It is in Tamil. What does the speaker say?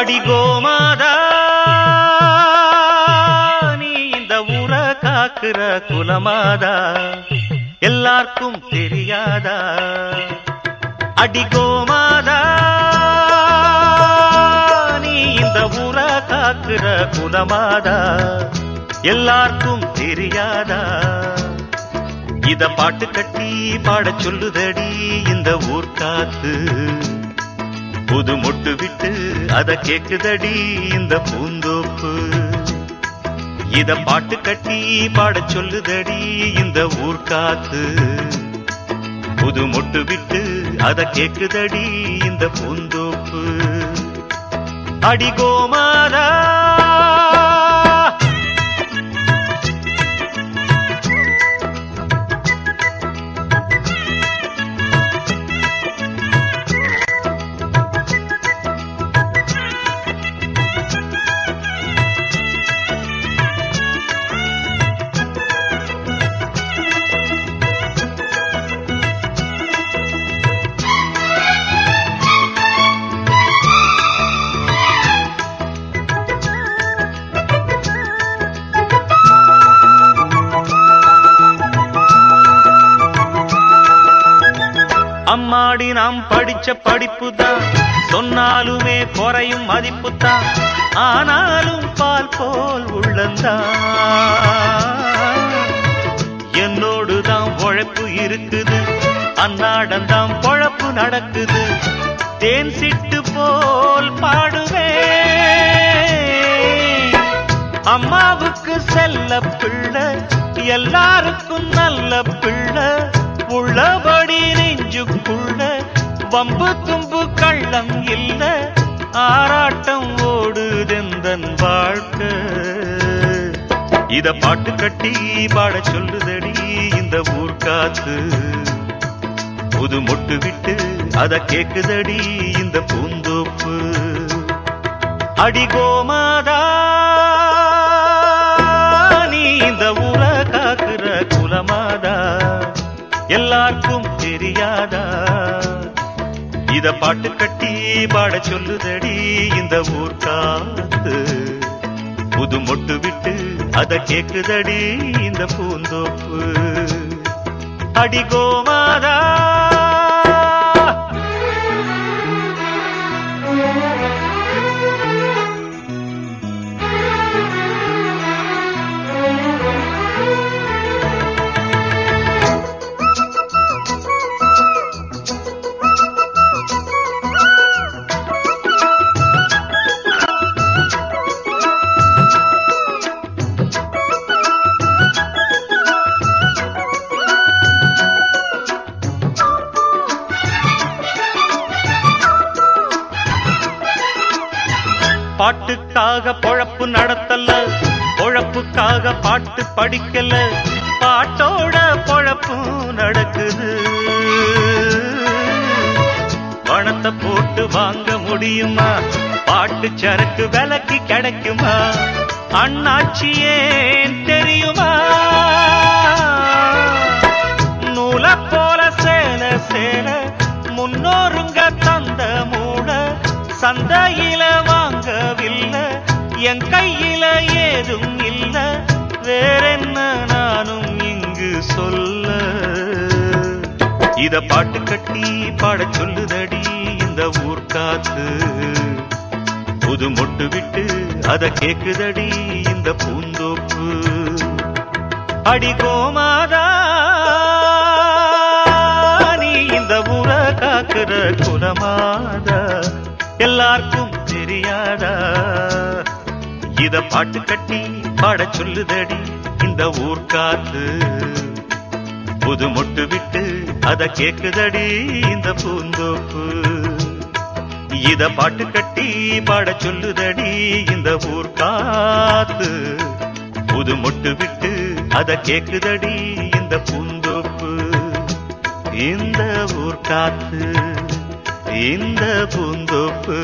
அடி கோமாதா நீ இந்த ஊர காக்குற குலமாதா? எல்லாருக்கும் தெரியாதா? அடி கோமாதா நீ இந்த ஊர காக்குற குலமாதா? எல்லாருக்கும் தெரியாதா? இத பாட்டு கட்டி பாடச் சொல்லுதடி இந்த ஊர் காத்து புது மொட்டு விட்டு அத கேக்குதடி இந்த பூந்தோப்பு. இத பாட்டு கட்டி பாடச் சொல்லுதடி இந்த ஊர்காத்து. புது மொட்டு விட்டு அத கேக்குதடி இந்த பூந்தோப்பு. அடி கோமாதா அம்மாடி நாம் படிச்ச படிப்பு தான் சொன்னாலுமே குறையும் மதிப்பு தான் ஆனாலும் பால் போல் உள்ளந்தான். என்னோடு தான் உழைப்பு இருக்குது. அன்னாடம் பொழப்பு நடக்குது. தேன் சிட்டு போல் பாடுவேன். அம்மாவுக்கு செல்ல பிள்ளை எல்லாருக்கும் நல்ல பிள்ளை. உள்ளபடி நெஞ்சுக்குள்ள வம்பு தும்பு கள்ளம் இல்ல ஆராட்டம் ஓடுதெந்தன் வாழ்க்கை. இத பாட்டு கட்டி பாட சொல்லுதடி இந்த ஊர் காத்து. புது மொட்டு விட்டு அத கேக்குதடி இந்த பூந்தோப்பு. அடிகோமாதா இத பாட்டு கட்டி பாட சொல்லுதடி இந்த ஊர் காத்து. புது மொட்டு விட்டு அத கேக்குதடி இந்த பூந்தோப்பு. அடி பாட்டுக்காக பொழப்பு நடத்தல பொழப்புக்காக பாட்டு படிக்கல. பாட்டோட பொழப்பும் நடக்குது. பணத்தை போட்டு வாங்க முடியுமா? பாட்டு சரக்கு விலைக்கு கிடைக்குமா? அண்ணாச்சியே தெரியுமா? நூல போல சேல சேல முன்னோருங்க தந்த மூட சந்தையில் என் கையில ஏதும் இல்ல. வேறென்ன நானும் இங்கு சொல்ல. இத பாட்டு கட்டி பாட சொல்லுதடி இந்த ஊர் காத்து. புது மொட்டு விட்டு அத கேக்குதடி இந்த பூந்தோப்பு. அடி கோமாதா நீ இந்த ஊர காக்குற குலமாதா. எல்லாருக்கும் தெரியாதா? இத பாட்டு கட்டி பாட சொல்லுதடி இந்த ஊர் காத்து. புது மொட்டு விட்டு அத கேக்குதடி இந்த பூந்தோப்பு. இத பாட்டு கட்டி பாட சொல்லுதடி இந்த ஊர் காத்து. புது மொட்டு விட்டு அத கேக்குதடி இந்த பூந்தோப்பு. இந்த ஊர் காத்து இந்த பூந்தோப்பு.